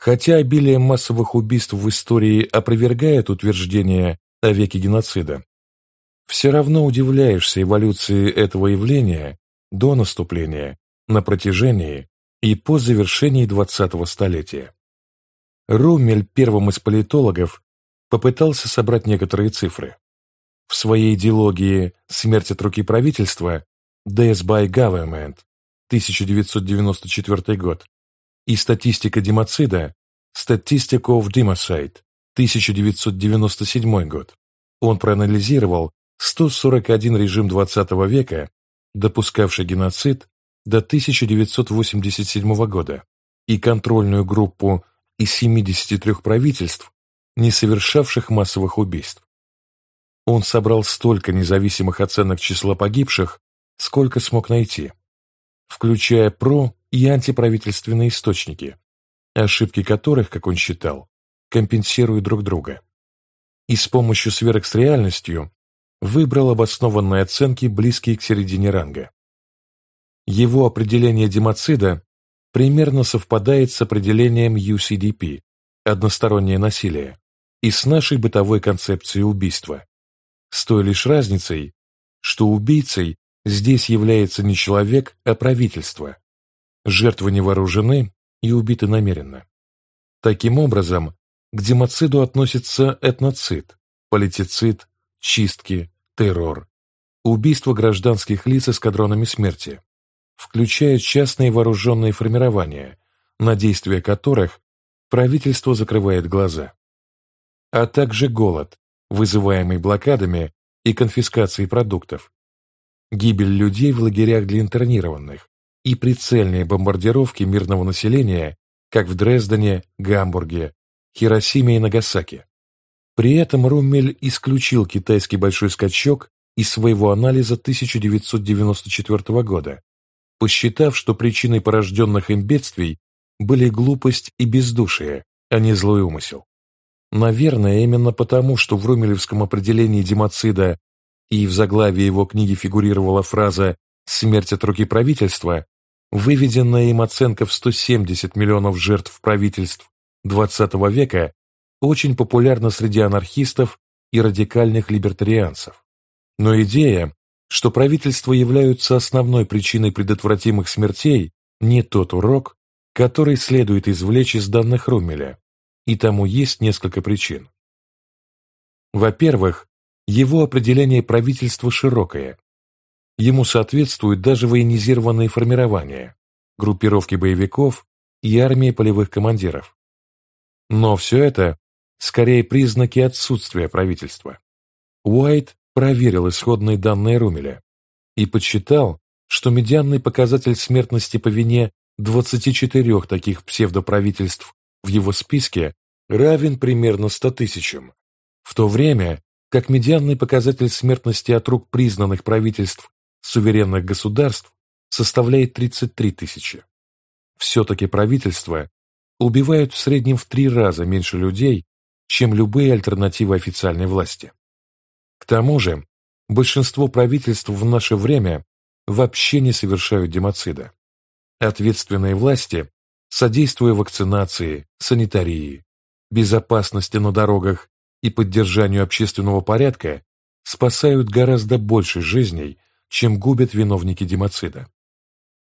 Хотя обилие массовых убийств в истории опровергает утверждение о веке геноцида, все равно удивляешься эволюции этого явления до наступления, на протяжении и по завершении 20-го столетия. Руммель первым из политологов попытался собрать некоторые цифры. В своей идеологии «Смерть от руки правительства» «Death by Government» 1994 год и «Статистика демоцида» «Statistic of Democide» 1997 год. Он проанализировал 141 режим XX века, допускавший геноцид до 1987 года, и контрольную группу из 73 правительств, не совершавших массовых убийств. Он собрал столько независимых оценок числа погибших, сколько смог найти, включая про- и антиправительственные источники, ошибки которых, как он считал, компенсируют друг друга. И с помощью сверок с реальностью выбрал обоснованные оценки, близкие к середине ранга. Его определение демоцида примерно совпадает с определением UCDP – одностороннее насилие, и с нашей бытовой концепцией убийства. С той лишь разницей, что убийцей здесь является не человек, а правительство. Жертвы не вооружены и убиты намеренно. Таким образом, к демоциду относится этноцид, политицид, чистки, террор, убийство гражданских лиц эскадронами смерти, включая частные вооруженные формирования, на действия которых правительство закрывает глаза, а также голод, вызываемый блокадами и конфискацией продуктов, гибель людей в лагерях для интернированных и прицельные бомбардировки мирного населения, как в Дрездене, Гамбурге, Хиросиме и Нагасаки. При этом Руммель исключил китайский большой скачок из своего анализа 1994 года, посчитав, что причиной порожденных им бедствий были глупость и бездушие, а не злой умысел. Наверное, именно потому, что в румелевском определении демоцида и в заглавии его книги фигурировала фраза «смерть от руки правительства», выведенная им оценка в 170 миллионов жертв правительств XX века очень популярна среди анархистов и радикальных либертарианцев. Но идея, что правительства являются основной причиной предотвратимых смертей, не тот урок, который следует извлечь из данных Румеля, и тому есть несколько причин. Во-первых, его определение правительства широкое. Ему соответствуют даже военизированные формирования, группировки боевиков и армии полевых командиров. Но все это скорее признаки отсутствия правительства. Уайт проверил исходные данные Румеля и подсчитал, что медианный показатель смертности по вине 24 таких псевдоправительств в его списке равен примерно 100 тысячам, в то время как медианный показатель смертности от рук признанных правительств суверенных государств составляет 33 тысячи. Все-таки правительства убивают в среднем в три раза меньше людей, чем любые альтернативы официальной власти. К тому же, большинство правительств в наше время вообще не совершают демоцида. Ответственные власти, содействуя вакцинации, санитарии, безопасности на дорогах и поддержанию общественного порядка, спасают гораздо больше жизней, чем губят виновники демоцида.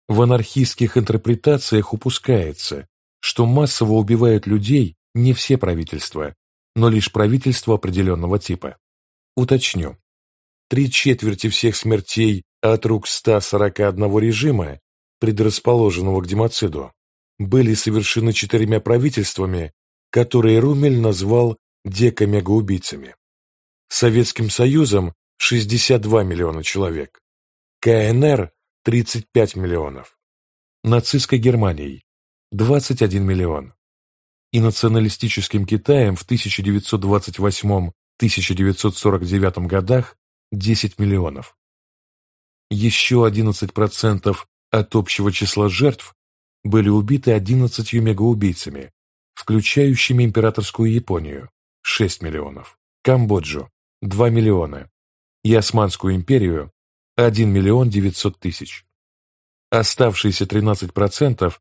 В анархистских интерпретациях упускается, что массово убивают людей не все правительства, но лишь правительство определенного типа. Уточню. Три четверти всех смертей от рук 141 режима, предрасположенного к демоциду, были совершены четырьмя правительствами, которые Румель назвал декамегоубийцами. Советским Союзом 62 миллиона человек, КНР 35 миллионов, нацистской Германией 21 миллион, и националистическим Китаем в 1928-1949 годах 10 миллионов. Еще 11% от общего числа жертв были убиты 11 мегаубийцами, включающими императорскую Японию – 6 миллионов, Камбоджу – 2 миллиона и Османскую империю – 1 миллион 900 тысяч. Оставшиеся 13%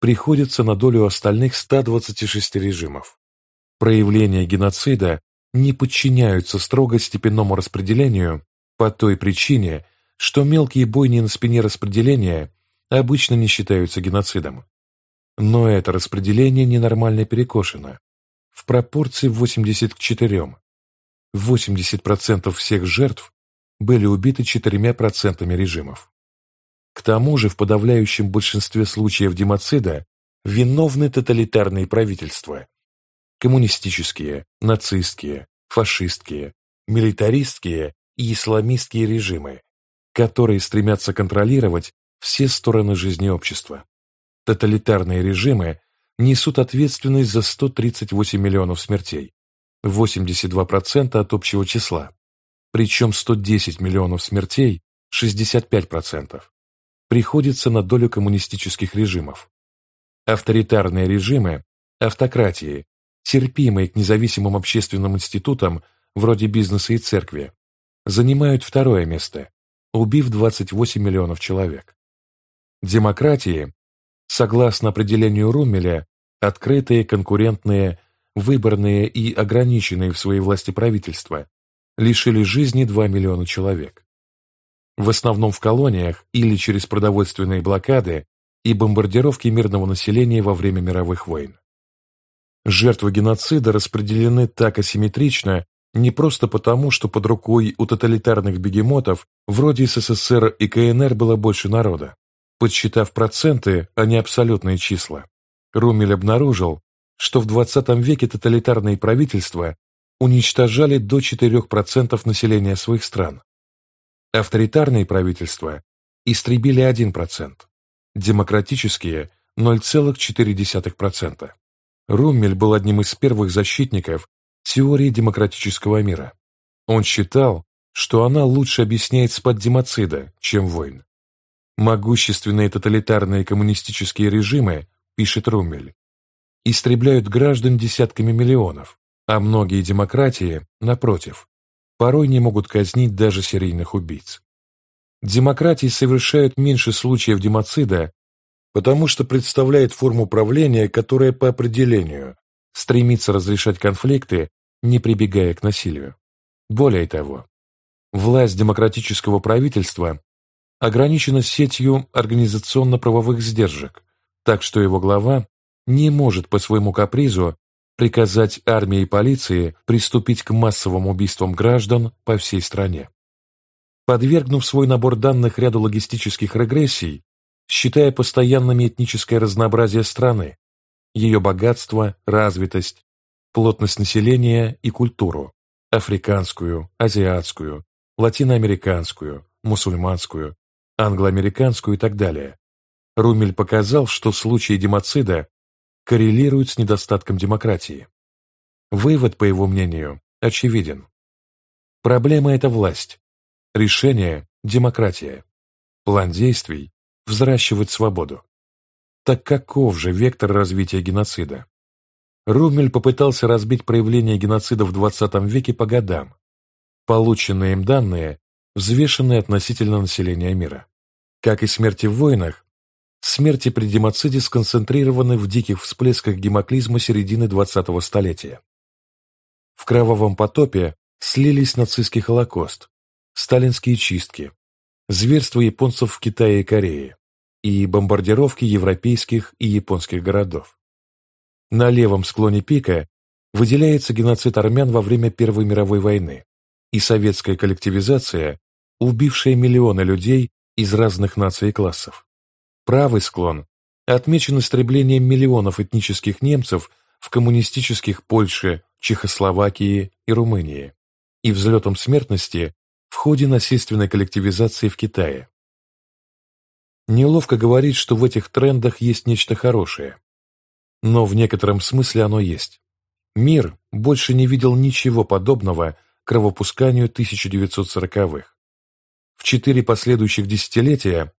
приходится на долю остальных 126 режимов. Проявления геноцида не подчиняются строго степенному распределению по той причине, что мелкие бойни на спине распределения обычно не считаются геноцидом. Но это распределение ненормально перекошено, в пропорции 80 к 4. 80% всех жертв были убиты 4% режимов. К тому же в подавляющем большинстве случаев демоцида виновны тоталитарные правительства. Коммунистические, нацистские, фашистские, милитаристские и исламистские режимы, которые стремятся контролировать все стороны жизни общества. Тоталитарные режимы несут ответственность за 138 миллионов смертей, 82% от общего числа, причем 110 миллионов смертей, 65%, приходится на долю коммунистических режимов. Авторитарные режимы, автократии, терпимые к независимым общественным институтам вроде бизнеса и церкви, занимают второе место, убив 28 миллионов человек. Демократии, согласно определению Руммеля, открытые, конкурентные, выборные и ограниченные в своей власти правительства, лишили жизни 2 миллиона человек в основном в колониях или через продовольственные блокады и бомбардировки мирного населения во время мировых войн. Жертвы геноцида распределены так асимметрично не просто потому, что под рукой у тоталитарных бегемотов вроде СССР и КНР было больше народа. Подсчитав проценты, а не абсолютные числа, Румель обнаружил, что в 20 веке тоталитарные правительства уничтожали до 4% населения своих стран, Авторитарные правительства истребили 1%, демократические – 0,4%. Руммель был одним из первых защитников теории демократического мира. Он считал, что она лучше объясняет спад демоцида, чем войн. Могущественные тоталитарные коммунистические режимы, пишет Руммель, истребляют граждан десятками миллионов, а многие демократии, напротив, порой не могут казнить даже серийных убийц. Демократии совершают меньше случаев демоцида, потому что представляет форму правления, которая по определению стремится разрешать конфликты, не прибегая к насилию. Более того, власть демократического правительства ограничена сетью организационно-правовых сдержек, так что его глава не может по своему капризу приказать армии и полиции приступить к массовым убийствам граждан по всей стране. Подвергнув свой набор данных ряду логистических регрессий, считая постоянными этническое разнообразие страны, ее богатство, развитость, плотность населения и культуру, африканскую, азиатскую, латиноамериканскую, мусульманскую, англоамериканскую и так далее, Румель показал, что случаи демоцида коррелирует с недостатком демократии. Вывод, по его мнению, очевиден. Проблема – это власть. Решение – демократия. План действий – взращивать свободу. Так каков же вектор развития геноцида? Румель попытался разбить проявление геноцида в XX веке по годам. Полученные им данные взвешены относительно населения мира. Как и смерти в войнах, Смерти при демоциде сконцентрированы в диких всплесках гемоклизма середины 20-го столетия. В кровавом потопе слились нацистский холокост, сталинские чистки, зверство японцев в Китае и Корее и бомбардировки европейских и японских городов. На левом склоне пика выделяется геноцид армян во время Первой мировой войны и советская коллективизация, убившая миллионы людей из разных наций и классов. Правый склон отмечен истреблением миллионов этнических немцев в коммунистических Польше, Чехословакии и Румынии и взлетом смертности в ходе насильственной коллективизации в Китае. Неловко говорить, что в этих трендах есть нечто хорошее. Но в некотором смысле оно есть. Мир больше не видел ничего подобного кровопусканию 1940-х. В четыре последующих десятилетия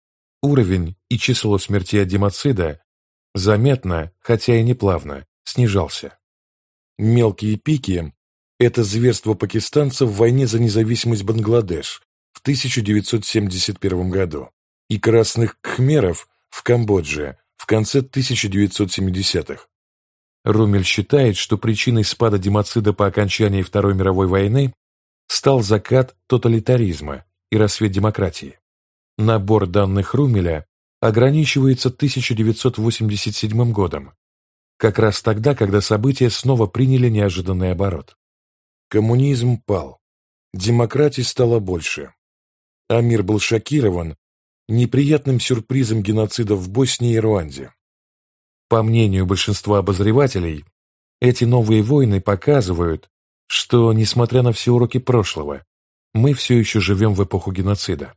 Уровень и число смертей от демоцида заметно, хотя и не плавно, снижался. Мелкие пики – это зверство пакистанцев в войне за независимость Бангладеш в 1971 году и красных кхмеров в Камбодже в конце 1970-х. Румель считает, что причиной спада демоцида по окончании Второй мировой войны стал закат тоталитаризма и рассвет демократии. Набор данных Румеля ограничивается 1987 годом, как раз тогда, когда события снова приняли неожиданный оборот. Коммунизм пал, демократии стало больше, а мир был шокирован неприятным сюрпризом геноцида в Боснии и Руанде. По мнению большинства обозревателей, эти новые войны показывают, что, несмотря на все уроки прошлого, мы все еще живем в эпоху геноцида.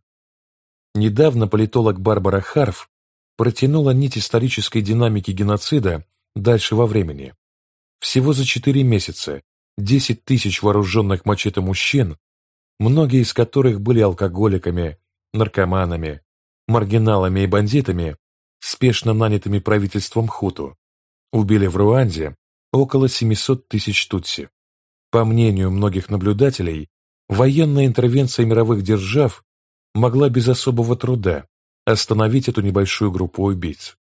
Недавно политолог Барбара Харф протянула нить исторической динамики геноцида дальше во времени. Всего за четыре месяца 10 тысяч вооруженных мачете мужчин, многие из которых были алкоголиками, наркоманами, маргиналами и бандитами, спешно нанятыми правительством Хуту, убили в Руанде около 700 тысяч тутси. По мнению многих наблюдателей, военная интервенция мировых держав могла без особого труда остановить эту небольшую группу убийц.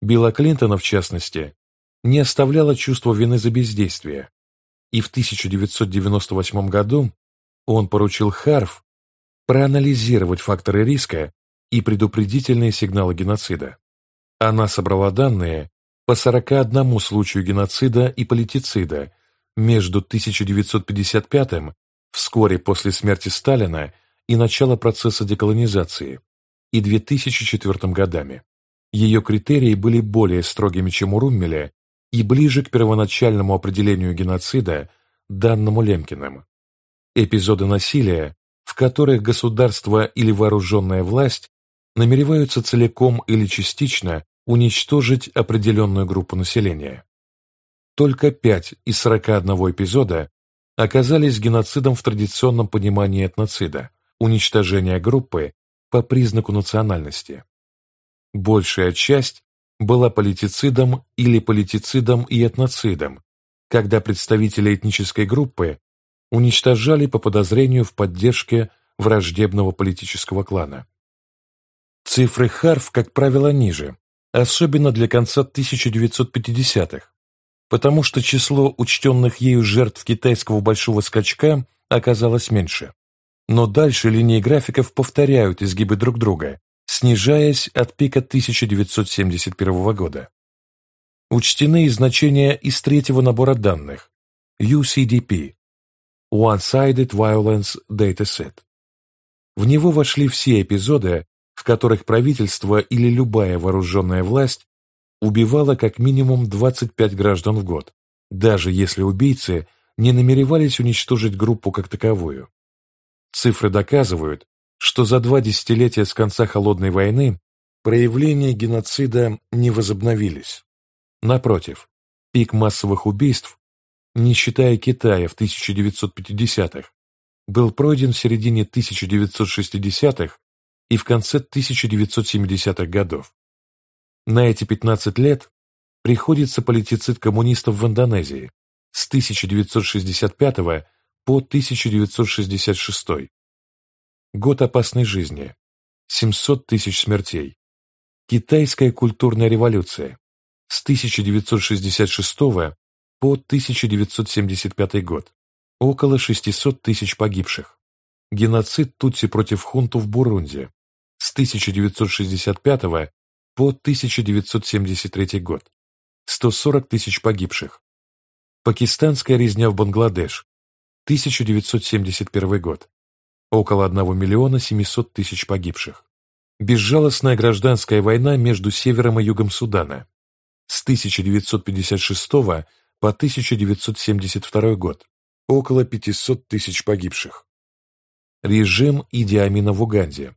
Билла Клинтона, в частности, не оставляло чувство вины за бездействие, и в 1998 году он поручил Харф проанализировать факторы риска и предупредительные сигналы геноцида. Она собрала данные по 41 случаю геноцида и политицида между 1955 вскоре после смерти Сталина и начала процесса деколонизации, и 2004 годами. Ее критерии были более строгими, чем у Руммеля, и ближе к первоначальному определению геноцида, данному Лемкиным. Эпизоды насилия, в которых государство или вооруженная власть намереваются целиком или частично уничтожить определенную группу населения. Только 5 из 41 эпизода оказались геноцидом в традиционном понимании этноцида, уничтожения группы по признаку национальности. Большая часть была политицидом или политицидом и этноцидом, когда представители этнической группы уничтожали по подозрению в поддержке враждебного политического клана. Цифры Харф, как правило, ниже, особенно для конца 1950-х, потому что число учтенных ею жертв китайского большого скачка оказалось меньше. Но дальше линии графиков повторяют изгибы друг друга, снижаясь от пика 1971 года. Учтены значения из третьего набора данных UCDP – One-Sided Violence Dataset. В него вошли все эпизоды, в которых правительство или любая вооруженная власть убивала как минимум 25 граждан в год, даже если убийцы не намеревались уничтожить группу как таковую. Цифры доказывают, что за два десятилетия с конца Холодной войны проявления геноцида не возобновились. Напротив, пик массовых убийств, не считая Китая в 1950-х, был пройден в середине 1960-х и в конце 1970-х годов. На эти 15 лет приходится политицид коммунистов в Индонезии с 1965 по 1966. Год опасной жизни. 700 тысяч смертей. Китайская культурная революция с 1966 по 1975 год. Около 600 тысяч погибших. Геноцид Тутси против хунту в Бурунди с 1965 по 1973 год. 140 тысяч погибших. Пакистанская резня в Бангладеш. 1971 год. Около 1 миллиона 700 тысяч погибших. Безжалостная гражданская война между севером и югом Судана. С 1956 по 1972 год. Около 500 тысяч погибших. Режим Иди Амина в Уганде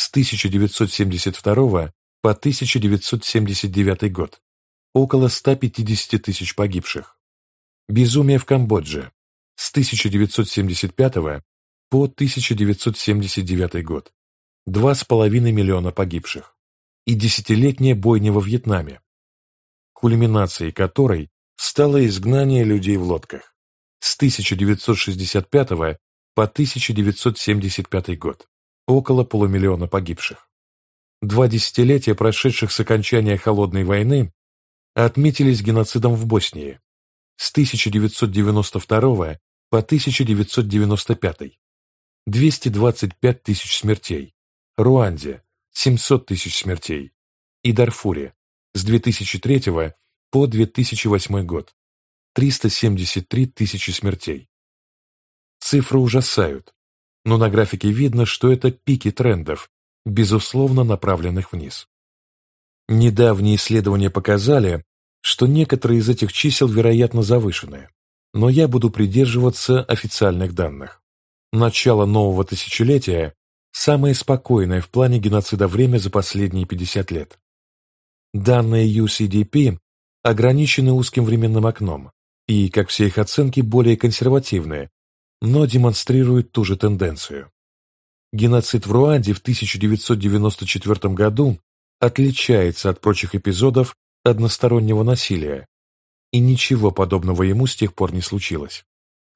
с 1972 по 1979 год, около 150 тысяч погибших. Безумие в Камбодже с 1975 по 1979 год, 2,5 миллиона погибших. И десятилетняя бойня во Вьетнаме, кульминацией которой стало изгнание людей в лодках с 1965 по 1975 год около полумиллиона погибших. два десятилетия, прошедших с окончания Холодной войны, отметились геноцидом в Боснии с 1992 по 1995, 225 тысяч смертей, Руанде – 700 тысяч смертей. И Дарфуре с 2003 по 2008 год. 373 тысячи смертей. Цифры ужасают, но на графике видно, что это пики трендов, безусловно направленных вниз. Недавние исследования показали, что некоторые из этих чисел, вероятно, завышены, но я буду придерживаться официальных данных. Начало нового тысячелетия – самое спокойное в плане геноцида время за последние 50 лет. Данные UCDP ограничены узким временным окном и, как все их оценки, более консервативные, но демонстрируют ту же тенденцию. Геноцид в Руанде в 1994 году отличается от прочих эпизодов одностороннего насилия, и ничего подобного ему с тех пор не случилось.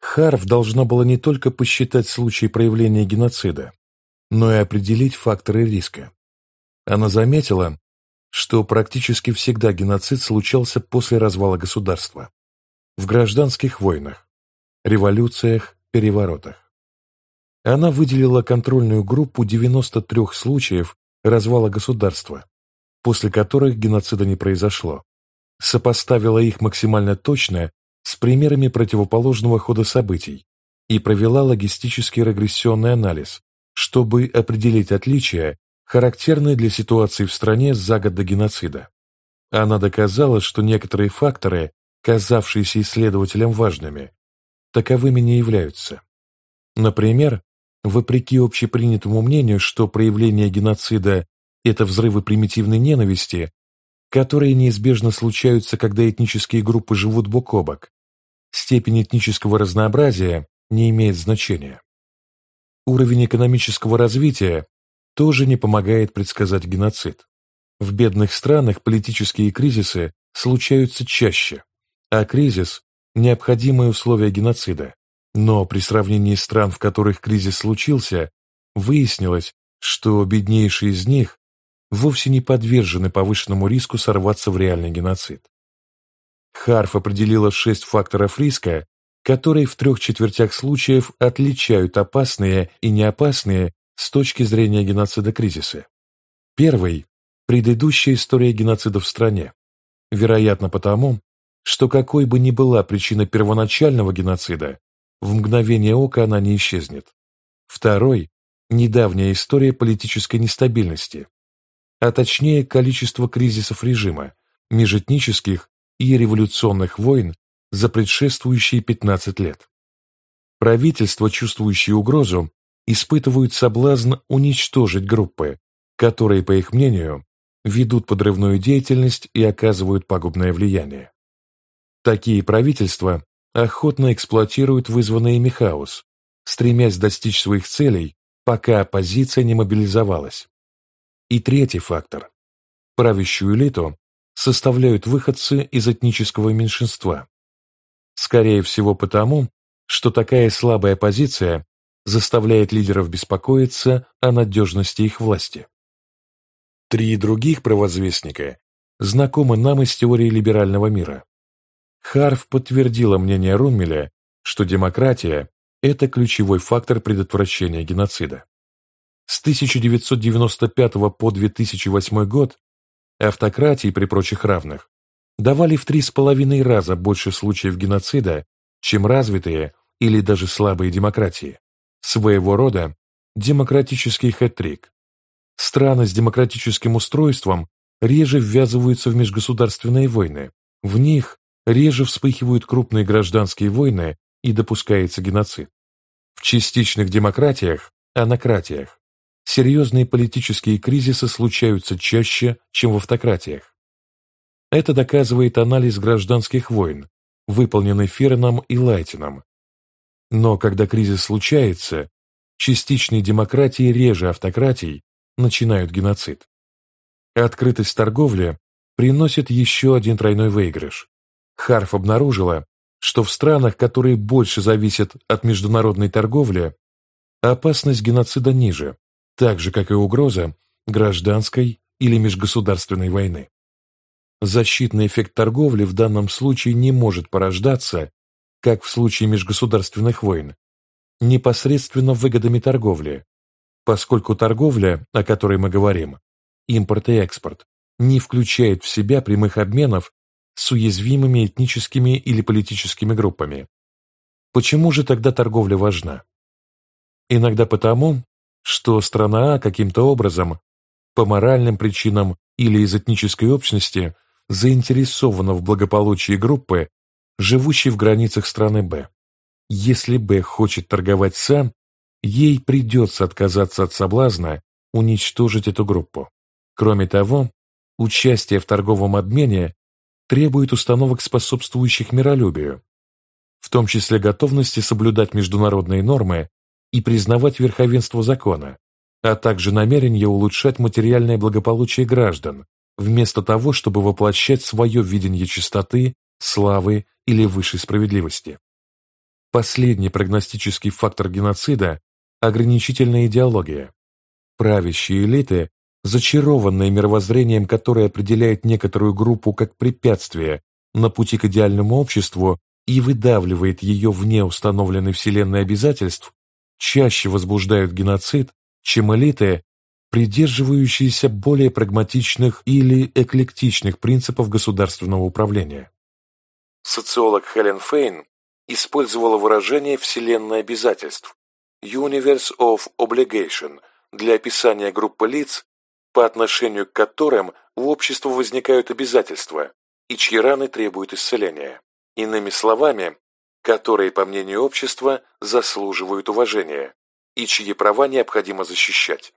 Харв должна была не только посчитать случаи проявления геноцида, но и определить факторы риска. Она заметила, что практически всегда геноцид случался после развала государства, в гражданских войнах, революциях, переворотах. Она выделила контрольную группу 93 случаев развала государства, после которых геноцида не произошло, сопоставила их максимально точно с примерами противоположного хода событий и провела логистический регрессионный анализ, чтобы определить отличия, характерные для ситуации в стране за год до геноцида. Она доказала, что некоторые факторы, казавшиеся исследователям важными, таковыми не являются. Например, вопреки общепринятому мнению, что проявление геноцида – это взрывы примитивной ненависти, которые неизбежно случаются, когда этнические группы живут бок о бок. Степень этнического разнообразия не имеет значения. Уровень экономического развития тоже не помогает предсказать геноцид. В бедных странах политические кризисы случаются чаще, а кризис – необходимое условие геноцида. Но при сравнении стран, в которых кризис случился, выяснилось, что беднейшие из них вовсе не подвержены повышенному риску сорваться в реальный геноцид. Харф определила шесть факторов риска, которые в трех четвертях случаев отличают опасные и неопасные с точки зрения геноцида кризисы. Первый – предыдущая история геноцида в стране. Вероятно потому, что какой бы ни была причина первоначального геноцида, в мгновение ока она не исчезнет. Второй – недавняя история политической нестабильности, а точнее количество кризисов режима, межэтнических и революционных войн за предшествующие 15 лет. Правительства, чувствующие угрозу, испытывают соблазн уничтожить группы, которые, по их мнению, ведут подрывную деятельность и оказывают пагубное влияние. Такие правительства охотно эксплуатируют вызванный ими хаос, стремясь достичь своих целей, пока оппозиция не мобилизовалась. И третий фактор. Правящую элиту составляют выходцы из этнического меньшинства. Скорее всего потому, что такая слабая позиция заставляет лидеров беспокоиться о надежности их власти. Три других провозвестника знакомы нам из теории либерального мира. Харф подтвердила мнение Руммеля, что демократия – это ключевой фактор предотвращения геноцида. С 1995 по 2008 год автократии при прочих равных давали в три с половиной раза больше случаев геноцида, чем развитые или даже слабые демократии. Своего рода демократический хэт-трик. Страны с демократическим устройством реже ввязываются в межгосударственные войны. В них реже вспыхивают крупные гражданские войны и допускается геноцид. В частичных демократиях, анократиях, серьезные политические кризисы случаются чаще, чем в автократиях. Это доказывает анализ гражданских войн, выполненный Ферном и Лайтином. Но когда кризис случается, частичные демократии реже автократий начинают геноцид. Открытость торговли приносит еще один тройной выигрыш. Харф обнаружила, что в странах, которые больше зависят от международной торговли, опасность геноцида ниже, так же, как и угроза, гражданской или межгосударственной войны. Защитный эффект торговли в данном случае не может порождаться, как в случае межгосударственных войн, непосредственно выгодами торговли, поскольку торговля, о которой мы говорим, импорт и экспорт, не включает в себя прямых обменов с уязвимыми этническими или политическими группами. Почему же тогда торговля важна? Иногда потому, что страна А каким-то образом, по моральным причинам или из этнической общности, заинтересована в благополучии группы, живущей в границах страны Б. Если Б хочет торговать сам, ей придется отказаться от соблазна уничтожить эту группу. Кроме того, участие в торговом обмене требует установок, способствующих миролюбию, в том числе готовности соблюдать международные нормы и признавать верховенство закона, а также намерение улучшать материальное благополучие граждан, вместо того, чтобы воплощать свое видение чистоты, славы или высшей справедливости. Последний прогностический фактор геноцида – ограничительная идеология. Правящие элиты, зачарованные мировоззрением, которое определяет некоторую группу как препятствие на пути к идеальному обществу и выдавливает ее вне установленной вселенной обязательств, чаще возбуждают геноцид, чем элиты, придерживающиеся более прагматичных или эклектичных принципов государственного управления. Социолог Хелен Фейн использовала выражение «вселенная обязательств» Universe of Obligation для описания группы лиц, по отношению к которым в обществе возникают обязательства и чьи раны требуют исцеления. Иными словами, которые, по мнению общества, заслуживают уважения и чьи права необходимо защищать.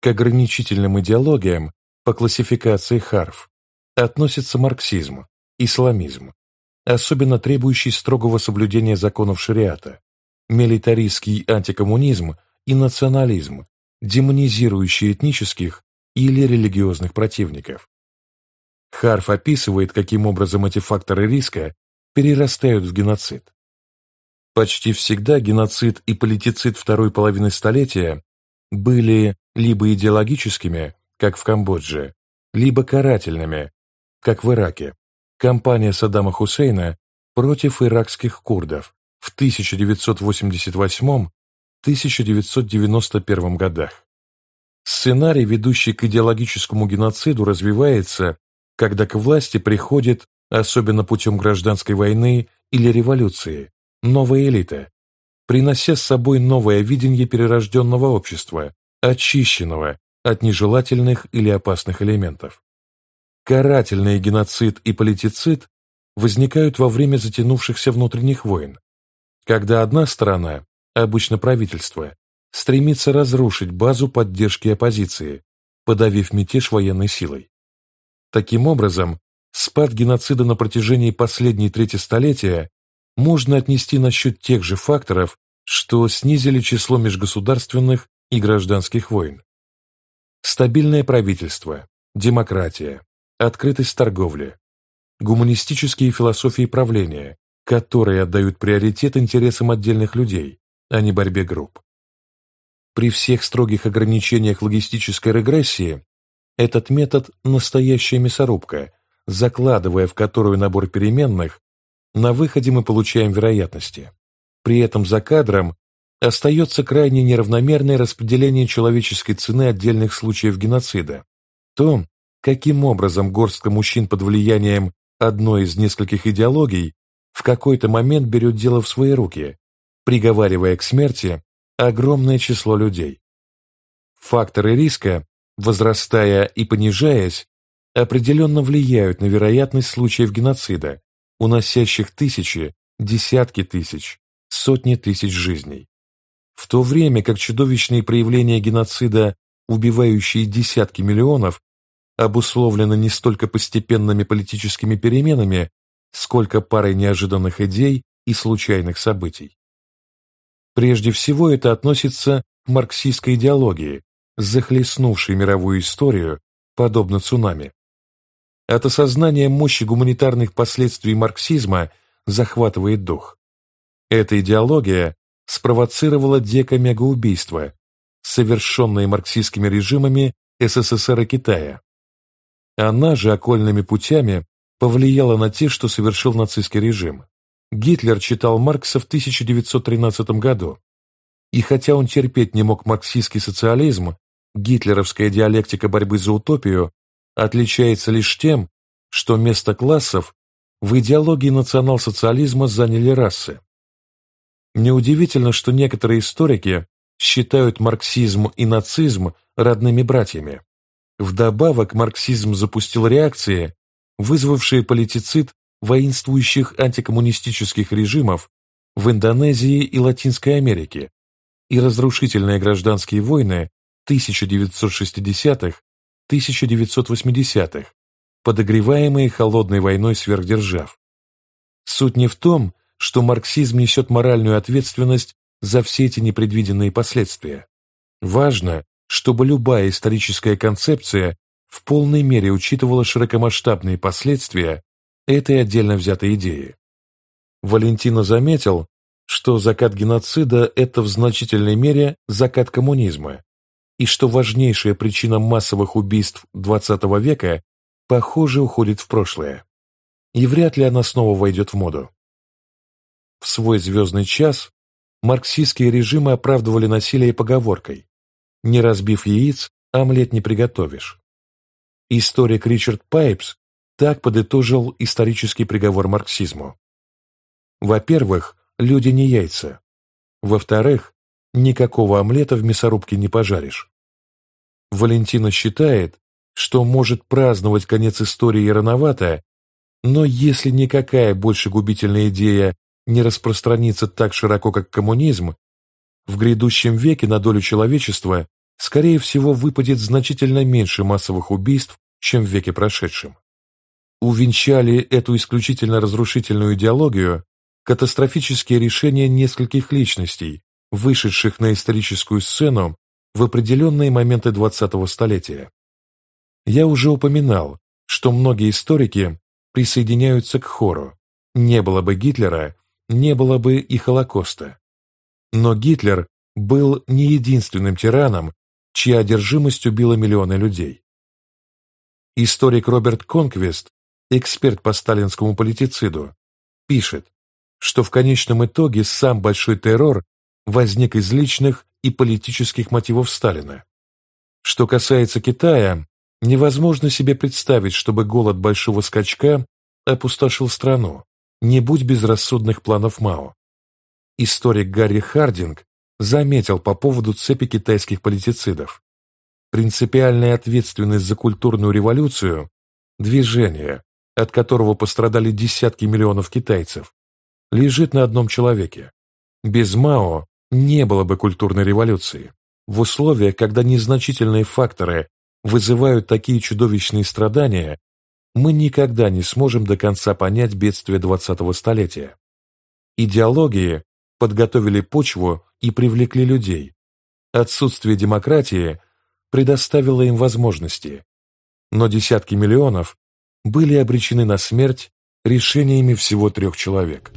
К ограничительным идеологиям по классификации Харф относится марксизм, исламизм, особенно требующий строгого соблюдения законов шариата, милитаристский антикоммунизм и национализм, демонизирующий этнических или религиозных противников. Харф описывает, каким образом эти факторы риска перерастают в геноцид. Почти всегда геноцид и политицид второй половины столетия были либо идеологическими, как в Камбодже, либо карательными, как в Ираке. Кампания Саддама Хусейна против иракских курдов в 1988-1991 годах. Сценарий, ведущий к идеологическому геноциду, развивается, когда к власти приходит, особенно путем гражданской войны или революции, новая элита, принося с собой новое видение перерожденного общества, очищенного от нежелательных или опасных элементов. Карательный геноцид и политицид возникают во время затянувшихся внутренних войн, когда одна сторона, обычно правительство, стремится разрушить базу поддержки оппозиции, подавив мятеж военной силой. Таким образом, спад геноцида на протяжении последней трети столетия можно отнести на счет тех же факторов, что снизили число межгосударственных и гражданских войн. Стабильное правительство, демократия, открытость торговли, гуманистические философии правления, которые отдают приоритет интересам отдельных людей, а не борьбе групп. При всех строгих ограничениях логистической регрессии этот метод – настоящая мясорубка, закладывая в которую набор переменных, на выходе мы получаем вероятности. При этом за кадром остается крайне неравномерное распределение человеческой цены отдельных случаев геноцида. То, каким образом горстка мужчин под влиянием одной из нескольких идеологий в какой-то момент берет дело в свои руки, приговаривая к смерти огромное число людей. Факторы риска, возрастая и понижаясь, определенно влияют на вероятность случаев геноцида, уносящих тысячи, десятки тысяч, сотни тысяч жизней. В то время как чудовищные проявления геноцида, убивающие десятки миллионов, обусловлено не столько постепенными политическими переменами, сколько парой неожиданных идей и случайных событий. Прежде всего это относится к марксистской идеологии, захлестнувшей мировую историю, подобно цунами. От осознания мощи гуманитарных последствий марксизма захватывает дух. Эта идеология спровоцировала декамегоубийства, совершенные марксистскими режимами СССР и Китая. Она же окольными путями повлияла на те, что совершил нацистский режим. Гитлер читал Маркса в 1913 году, и хотя он терпеть не мог марксистский социализм, гитлеровская диалектика борьбы за утопию отличается лишь тем, что место классов в идеологии национал-социализма заняли расы. Неудивительно, что некоторые историки считают марксизм и нацизм родными братьями. Вдобавок, марксизм запустил реакции, вызвавшие политицид воинствующих антикоммунистических режимов в Индонезии и Латинской Америке и разрушительные гражданские войны 1960-1980-х, подогреваемые холодной войной сверхдержав. Суть не в том, что марксизм несет моральную ответственность за все эти непредвиденные последствия. Важно, чтобы любая историческая концепция в полной мере учитывала широкомасштабные последствия этой отдельно взятой идеи. Валентина заметил, что закат геноцида – это в значительной мере закат коммунизма, и что важнейшая причина массовых убийств XX века, похоже, уходит в прошлое. И вряд ли она снова войдет в моду. В свой звездный час марксистские режимы оправдывали насилие поговоркой не разбив яиц, омлет не приготовишь. Историк Ричард Пайпс так подытожил исторический приговор марксизму. Во-первых, люди не яйца. Во-вторых, никакого омлета в мясорубке не пожаришь. Валентина считает, что может праздновать конец истории рановато, но если никакая больше губительная идея не распространится так широко, как коммунизм, в грядущем веке на долю человечества, скорее всего, выпадет значительно меньше массовых убийств, чем в веке прошедшем. Увенчали эту исключительно разрушительную идеологию катастрофические решения нескольких личностей, вышедших на историческую сцену в определенные моменты 20-го столетия. Я уже упоминал, что многие историки присоединяются к хору. Не было бы Гитлера, не было бы и Холокоста. Но Гитлер был не единственным тираном, чья одержимость убила миллионы людей. Историк Роберт Конквест, эксперт по сталинскому политициду, пишет, что в конечном итоге сам большой террор возник из личных и политических мотивов Сталина. Что касается Китая, невозможно себе представить, чтобы голод большого скачка опустошил страну, не будь безрассудных планов Мао историк Гарри Хардинг заметил по поводу цепи китайских политицидов. Принципиальная ответственность за культурную революцию – движение, от которого пострадали десятки миллионов китайцев, лежит на одном человеке. Без Мао не было бы культурной революции. В условиях, когда незначительные факторы вызывают такие чудовищные страдания, мы никогда не сможем до конца понять бедствие 20-го столетия. Идеологии подготовили почву и привлекли людей. Отсутствие демократии предоставило им возможности, но десятки миллионов были обречены на смерть решениями всего трех человек.